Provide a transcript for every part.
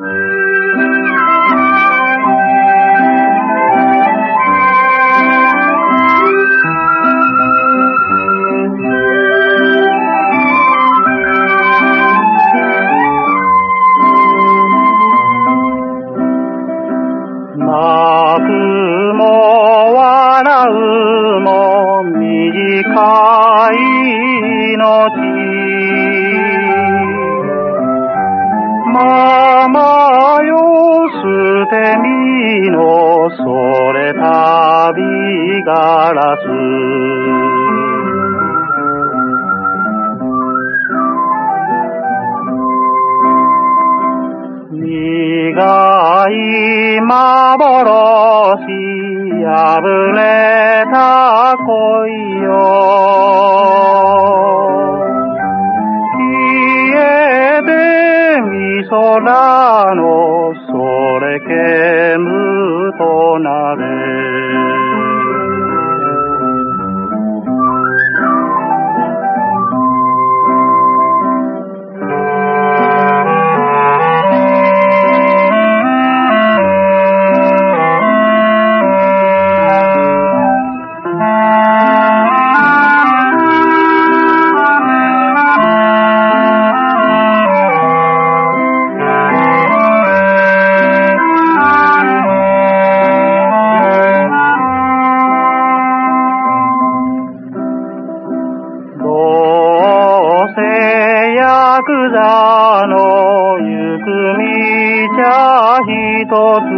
泣くも笑うも短い命。ガラス。苦い幻破れた恋よ。消えてみ空のそれ煙となれ。ヤクザの行く道は一つ。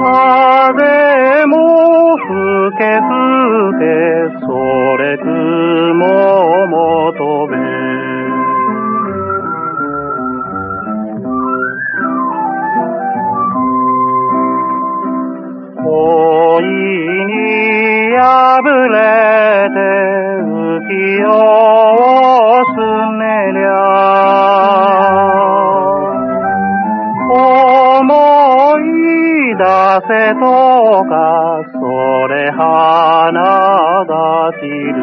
風も吹けつけそれくらい。風とか、それ花だし。